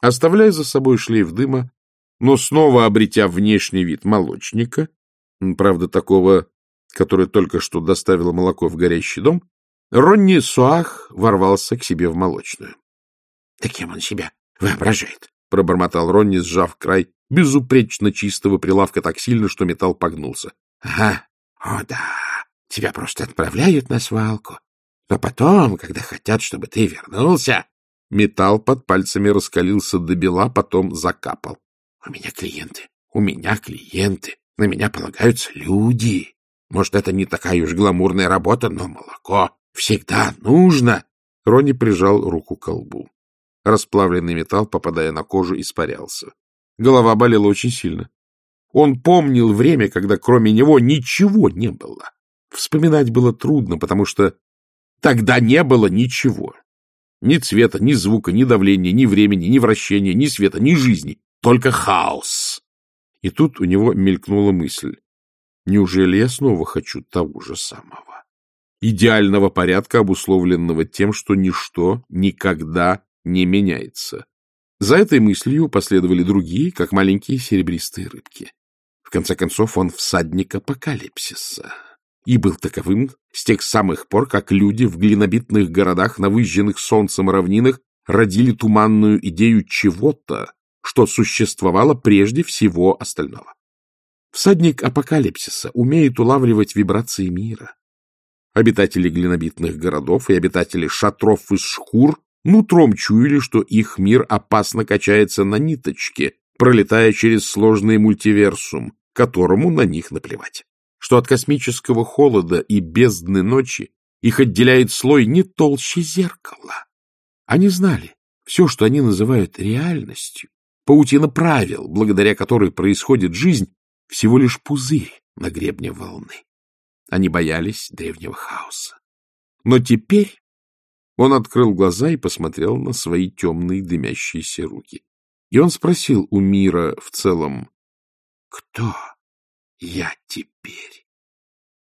Оставляя за собой шлейф дыма, но снова обретя внешний вид молочника, правда, такого, который только что доставил молоко в горящий дом, Ронни Суах ворвался к себе в молочную. — Да кем он себя воображает? — пробормотал Ронни, сжав край безупречно чистого прилавка так сильно, что металл погнулся. — Ага, о да, тебя просто отправляют на свалку. Но потом, когда хотят, чтобы ты вернулся... Металл под пальцами раскалился до бела, потом закапал. — У меня клиенты, у меня клиенты, на меня полагаются люди. Может, это не такая уж гламурная работа, но молоко всегда нужно. Ронни прижал руку к колбу. Расплавленный металл, попадая на кожу, испарялся. Голова болела очень сильно. Он помнил время, когда кроме него ничего не было. Вспоминать было трудно, потому что тогда не было ничего. Ни цвета, ни звука, ни давления, ни времени, ни вращения, ни света, ни жизни. Только хаос. И тут у него мелькнула мысль. Неужели я снова хочу того же самого? Идеального порядка, обусловленного тем, что ничто никогда не меняется. За этой мыслью последовали другие, как маленькие серебристые рыбки. В конце концов, он всадник апокалипсиса. И был таковым с тех самых пор, как люди в глинобитных городах на выжженных солнцем равнинах родили туманную идею чего-то, что существовало прежде всего остального. Всадник апокалипсиса умеет улавливать вибрации мира. Обитатели глинобитных городов и обитатели шатров из шкур нутром чуяли, что их мир опасно качается на ниточке, пролетая через сложный мультиверсум, которому на них наплевать. Что от космического холода и бездны ночи их отделяет слой не толще зеркала. Они знали, все, что они называют реальностью, паутина правил, благодаря которой происходит жизнь, всего лишь пузырь на гребне волны. Они боялись древнего хаоса. Но теперь он открыл глаза и посмотрел на свои темные дымящиеся руки. И он спросил у мира в целом, «Кто я теперь?»